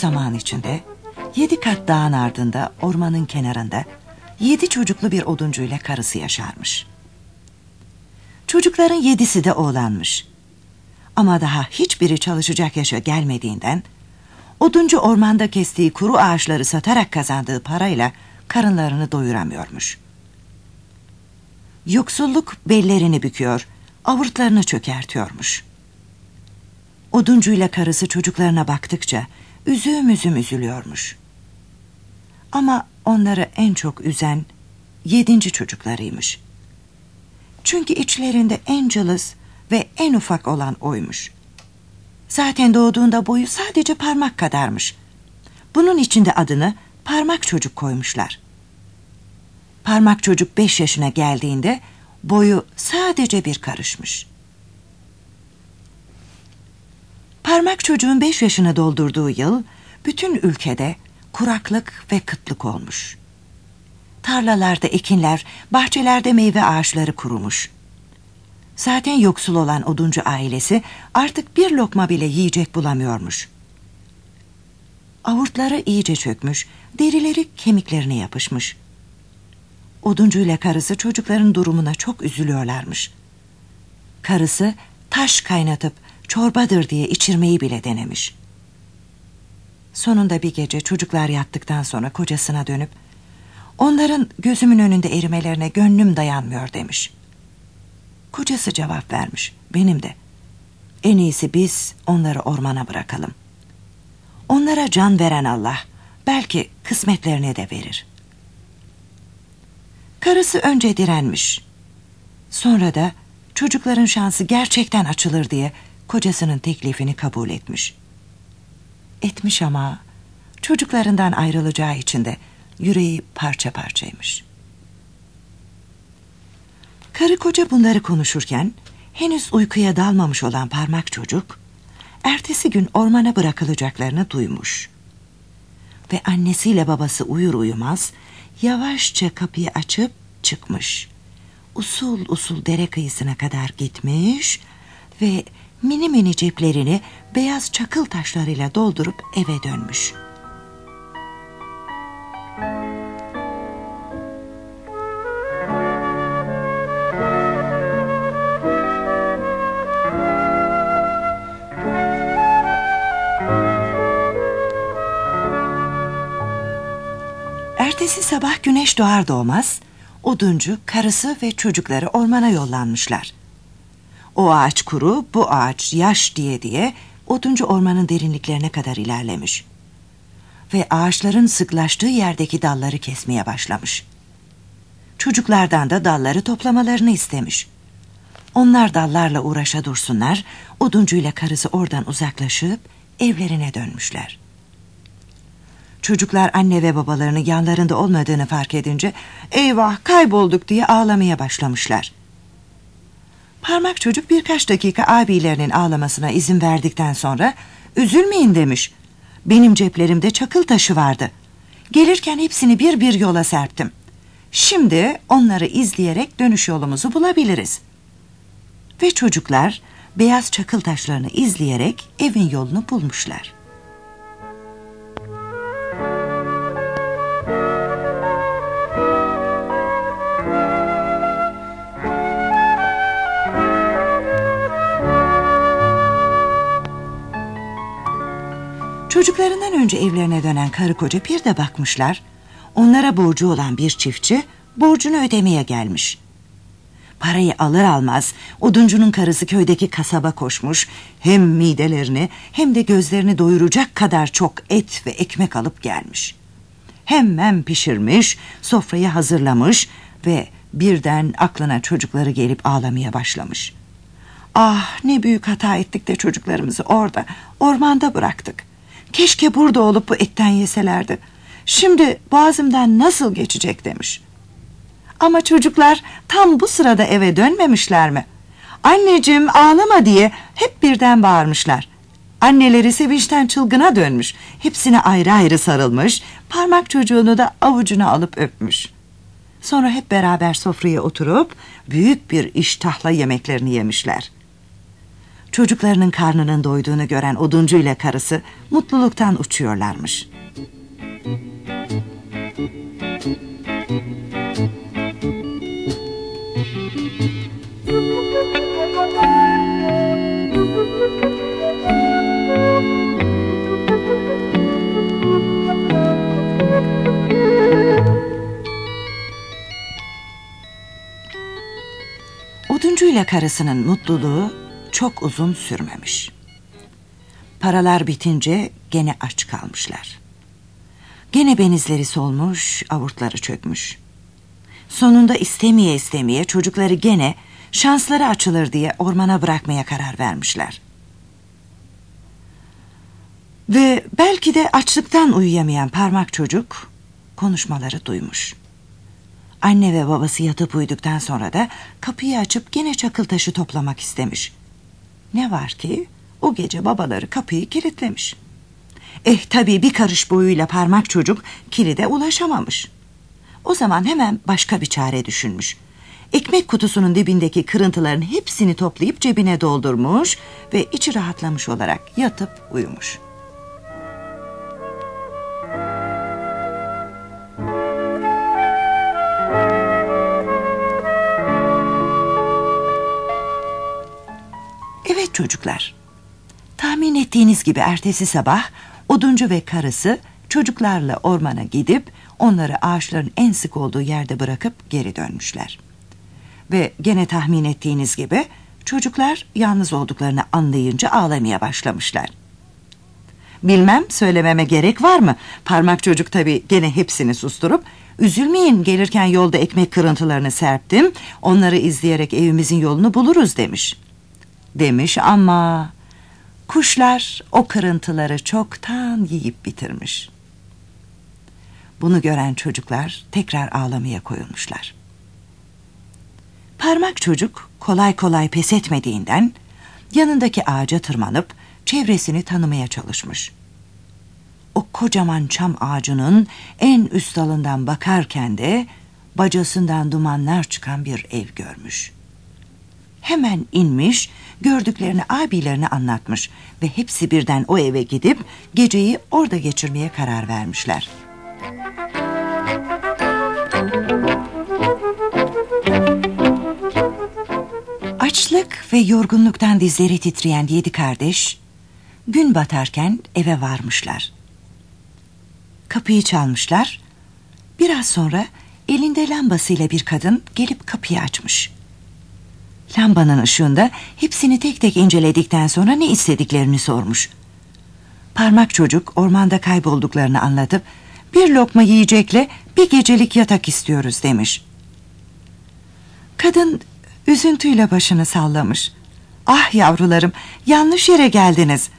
zaman içinde, yedi kat dağın ardında, ormanın kenarında, yedi çocuklu bir oduncuyla karısı yaşarmış. Çocukların yedisi de oğlanmış. Ama daha hiçbiri çalışacak yaşa gelmediğinden, oduncu ormanda kestiği kuru ağaçları satarak kazandığı parayla karınlarını doyuramıyormuş. Yoksulluk bellerini büküyor, avurtlarını çökertiyormuş. Oduncuyla karısı çocuklarına baktıkça üzüm üzüm üzülüyormuş. Ama onları en çok üzen yedinci çocuklarıymış. Çünkü içlerinde en cılız ve en ufak olan oymuş. Zaten doğduğunda boyu sadece parmak kadarmış. Bunun içinde adını parmak çocuk koymuşlar. Parmak çocuk beş yaşına geldiğinde boyu sadece bir karışmış. Parmak çocuğun beş yaşını doldurduğu yıl bütün ülkede kuraklık ve kıtlık olmuş. Tarlalarda ekinler, bahçelerde meyve ağaçları kurumuş. Zaten yoksul olan oduncu ailesi artık bir lokma bile yiyecek bulamıyormuş. Avurtları iyice çökmüş, derileri kemiklerine yapışmış. Oduncu ile karısı çocukların durumuna çok üzülüyorlarmış. Karısı taş kaynatıp çorbadır diye içirmeyi bile denemiş. Sonunda bir gece çocuklar yattıktan sonra kocasına dönüp onların gözümün önünde erimelerine gönlüm dayanmıyor demiş. Kocası cevap vermiş benim de. En iyisi biz onları ormana bırakalım. Onlara can veren Allah belki kısmetlerine de verir. Karısı önce direnmiş. Sonra da çocukların şansı gerçekten açılır diye kocasının teklifini kabul etmiş. Etmiş ama çocuklarından ayrılacağı için de yüreği parça parçaymış. Karı koca bunları konuşurken henüz uykuya dalmamış olan parmak çocuk ertesi gün ormana bırakılacaklarını duymuş. Ve annesiyle babası uyur uyumaz yavaşça kapıyı açıp çıkmış. Usul usul dere kıyısına kadar gitmiş ve mini mini ceplerini beyaz çakıl taşlarıyla doldurup eve dönmüş. Ertesi sabah güneş doğar doğmaz oduncu, karısı ve çocukları ormana yollanmışlar. O ağaç kuru, bu ağaç yaş diye diye oduncu ormanın derinliklerine kadar ilerlemiş. Ve ağaçların sıklaştığı yerdeki dalları kesmeye başlamış. Çocuklardan da dalları toplamalarını istemiş. Onlar dallarla uğraşa dursunlar, oduncuyla karısı oradan uzaklaşıp evlerine dönmüşler. Çocuklar anne ve babalarının yanlarında olmadığını fark edince eyvah kaybolduk diye ağlamaya başlamışlar. Parmak çocuk birkaç dakika abilerinin ağlamasına izin verdikten sonra üzülmeyin demiş. Benim ceplerimde çakıl taşı vardı. Gelirken hepsini bir bir yola serptim. Şimdi onları izleyerek dönüş yolumuzu bulabiliriz. Ve çocuklar beyaz çakıl taşlarını izleyerek evin yolunu bulmuşlar. Çocuklarından önce evlerine dönen karı koca bir de bakmışlar. Onlara borcu olan bir çiftçi borcunu ödemeye gelmiş. Parayı alır almaz oduncunun karısı köydeki kasaba koşmuş. Hem midelerini hem de gözlerini doyuracak kadar çok et ve ekmek alıp gelmiş. Hemen pişirmiş, sofrayı hazırlamış ve birden aklına çocukları gelip ağlamaya başlamış. Ah ne büyük hata ettik de çocuklarımızı orada, ormanda bıraktık. Keşke burada olup bu etten yeselerdi. Şimdi boğazımdan nasıl geçecek demiş. Ama çocuklar tam bu sırada eve dönmemişler mi? Anneciğim ağlama diye hep birden bağırmışlar. Anneleri sevinçten çılgına dönmüş. Hepsine ayrı ayrı sarılmış. Parmak çocuğunu da avucuna alıp öpmüş. Sonra hep beraber sofraya oturup büyük bir iştahla yemeklerini yemişler. Çocuklarının karnının doyduğunu gören oduncu ile karısı mutluluktan uçuyorlarmış. Oduncu ile karısının mutluluğu çok uzun sürmemiş. Paralar bitince gene aç kalmışlar. Gene benizleri solmuş, avurtları çökmüş. Sonunda istemeye istemeye çocukları gene şansları açılır diye ormana bırakmaya karar vermişler. Ve belki de açlıktan uyuyamayan parmak çocuk konuşmaları duymuş. Anne ve babası yatıp uyuduktan sonra da kapıyı açıp gene çakıl taşı toplamak istemiş. Ne var ki o gece babaları kapıyı kilitlemiş. Eh tabii bir karış boyuyla parmak çocuk kilide ulaşamamış. O zaman hemen başka bir çare düşünmüş. Ekmek kutusunun dibindeki kırıntıların hepsini toplayıp cebine doldurmuş ve içi rahatlamış olarak yatıp uyumuş. Çocuklar. Tahmin ettiğiniz gibi ertesi sabah oduncu ve karısı çocuklarla ormana gidip onları ağaçların en sık olduğu yerde bırakıp geri dönmüşler. Ve gene tahmin ettiğiniz gibi çocuklar yalnız olduklarını anlayınca ağlamaya başlamışlar. Bilmem söylememe gerek var mı? Parmak çocuk tabii gene hepsini susturup üzülmeyin gelirken yolda ekmek kırıntılarını serptim. Onları izleyerek evimizin yolunu buluruz demiş. Demiş ama kuşlar o kırıntıları çoktan yiyip bitirmiş. Bunu gören çocuklar tekrar ağlamaya koyulmuşlar. Parmak çocuk kolay kolay pes etmediğinden yanındaki ağaca tırmanıp çevresini tanımaya çalışmış. O kocaman çam ağacının en üst dalından bakarken de bacasından dumanlar çıkan bir ev görmüş. Hemen inmiş, gördüklerini abilerine anlatmış ve hepsi birden o eve gidip geceyi orada geçirmeye karar vermişler. Açlık ve yorgunluktan dizleri titreyen yedi kardeş gün batarken eve varmışlar. Kapıyı çalmışlar. Biraz sonra elinde lambasıyla bir kadın gelip kapıyı açmış. Lambanın ışığında hepsini tek tek inceledikten sonra ne istediklerini sormuş. Parmak çocuk ormanda kaybolduklarını anlatıp bir lokma yiyecekle bir gecelik yatak istiyoruz demiş. Kadın üzüntüyle başını sallamış. Ah yavrularım yanlış yere geldiniz.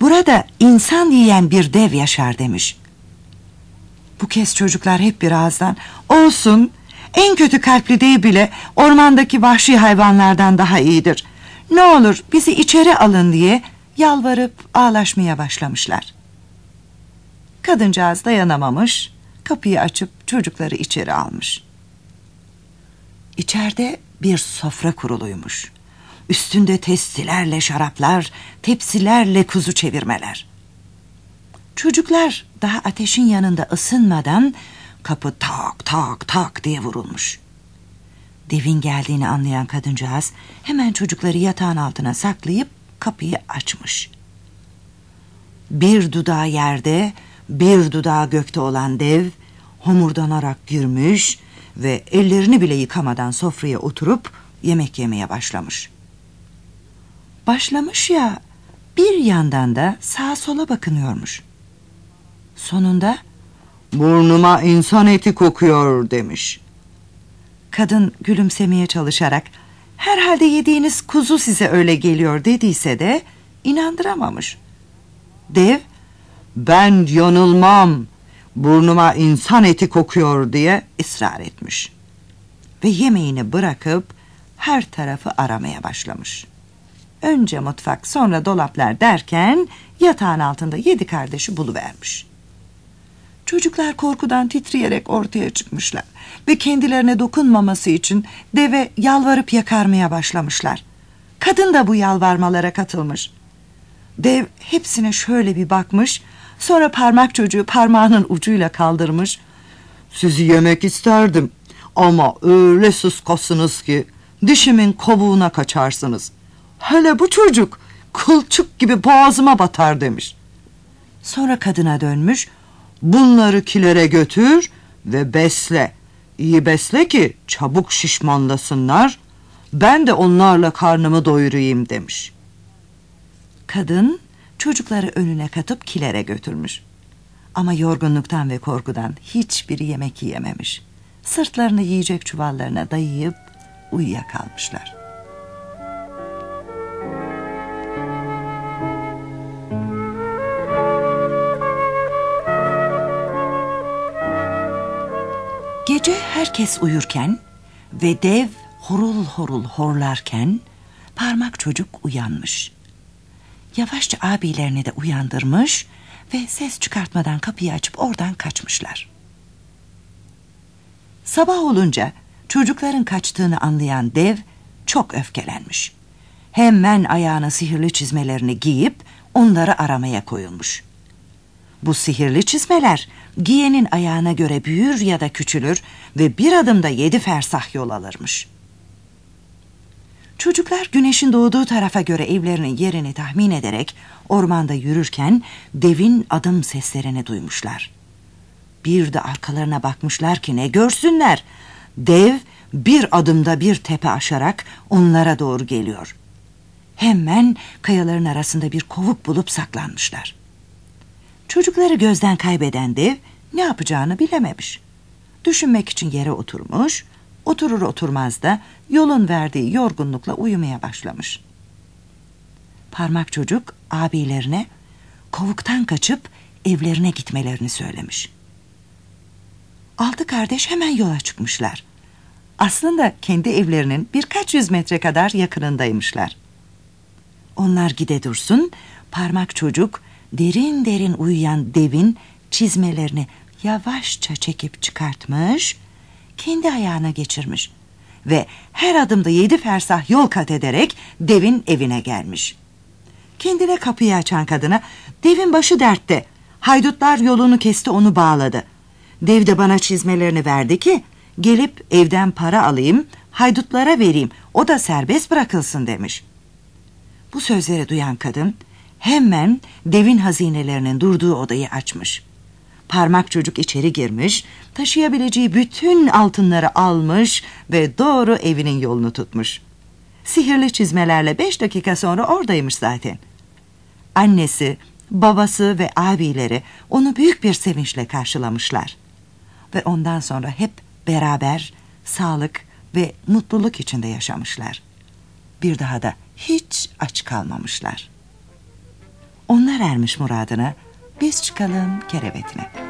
Burada insan yiyen bir dev yaşar demiş. Bu kez çocuklar hep bir ağızdan olsun en kötü kalpli dev bile ormandaki vahşi hayvanlardan daha iyidir. Ne olur bizi içeri alın diye yalvarıp ağlaşmaya başlamışlar. Kadıncağız dayanamamış, kapıyı açıp çocukları içeri almış. İçeride bir sofra kuruluymuş. Üstünde testilerle şaraplar, tepsilerle kuzu çevirmeler. Çocuklar daha ateşin yanında ısınmadan kapı tak tak tak diye vurulmuş. Devin geldiğini anlayan kadıncağız hemen çocukları yatağın altına saklayıp kapıyı açmış. Bir dudağı yerde, bir dudağı gökte olan dev homurdanarak girmiş ve ellerini bile yıkamadan sofraya oturup yemek yemeye başlamış. Başlamış ya bir yandan da sağa sola bakınıyormuş. Sonunda burnuma insan eti kokuyor demiş. Kadın gülümsemeye çalışarak herhalde yediğiniz kuzu size öyle geliyor dediyse de inandıramamış. Dev ben yanılmam burnuma insan eti kokuyor diye ısrar etmiş. Ve yemeğini bırakıp her tarafı aramaya başlamış. Önce mutfak sonra dolaplar derken yatağın altında yedi kardeşi buluvermiş. Çocuklar korkudan titreyerek ortaya çıkmışlar ve kendilerine dokunmaması için deve yalvarıp yakarmaya başlamışlar. Kadın da bu yalvarmalara katılmış. Dev hepsine şöyle bir bakmış, sonra parmak çocuğu parmağının ucuyla kaldırmış. Sizi yemek isterdim ama öyle suskasınız ki dişimin kovuğuna kaçarsınız. Hele bu çocuk kılçık gibi boğazıma batar demiş. Sonra kadına dönmüş, bunları kilere götür ve besle. İyi besle ki çabuk şişmanlasınlar, ben de onlarla karnımı doyurayım demiş. Kadın çocukları önüne katıp kilere götürmüş. Ama yorgunluktan ve korkudan hiçbiri yemek yiyememiş. Sırtlarını yiyecek çuvallarına dayayıp uyuyakalmışlar. Gece herkes uyurken ve dev horul horul horlarken parmak çocuk uyanmış. Yavaşça abilerini de uyandırmış ve ses çıkartmadan kapıyı açıp oradan kaçmışlar. Sabah olunca çocukların kaçtığını anlayan dev çok öfkelenmiş. Hemen ayağına sihirli çizmelerini giyip onları aramaya koyulmuş. Bu sihirli çizmeler giyenin ayağına göre büyür ya da küçülür ve bir adımda yedi fersah yol alırmış. Çocuklar güneşin doğduğu tarafa göre evlerinin yerini tahmin ederek ormanda yürürken devin adım seslerini duymuşlar. Bir de arkalarına bakmışlar ki ne görsünler. Dev bir adımda bir tepe aşarak onlara doğru geliyor. Hemen kayaların arasında bir kovuk bulup saklanmışlar. Çocukları gözden kaybeden dev ne yapacağını bilememiş. Düşünmek için yere oturmuş, oturur oturmaz da yolun verdiği yorgunlukla uyumaya başlamış. Parmak çocuk abilerine kovuktan kaçıp evlerine gitmelerini söylemiş. Altı kardeş hemen yola çıkmışlar. Aslında kendi evlerinin birkaç yüz metre kadar yakınındaymışlar. Onlar gide dursun, parmak çocuk derin derin uyuyan devin çizmelerini yavaşça çekip çıkartmış, kendi ayağına geçirmiş ve her adımda yedi fersah yol kat ederek devin evine gelmiş. Kendine kapıyı açan kadına devin başı dertte, haydutlar yolunu kesti onu bağladı. Dev de bana çizmelerini verdi ki gelip evden para alayım, haydutlara vereyim, o da serbest bırakılsın demiş. Bu sözleri duyan kadın hemen devin hazinelerinin durduğu odayı açmış. Parmak çocuk içeri girmiş, taşıyabileceği bütün altınları almış ve doğru evinin yolunu tutmuş. Sihirli çizmelerle beş dakika sonra oradaymış zaten. Annesi, babası ve abileri onu büyük bir sevinçle karşılamışlar. Ve ondan sonra hep beraber sağlık ve mutluluk içinde yaşamışlar. Bir daha da hiç aç kalmamışlar. Onlar ermiş muradına, biz çıkalım kerevetine.''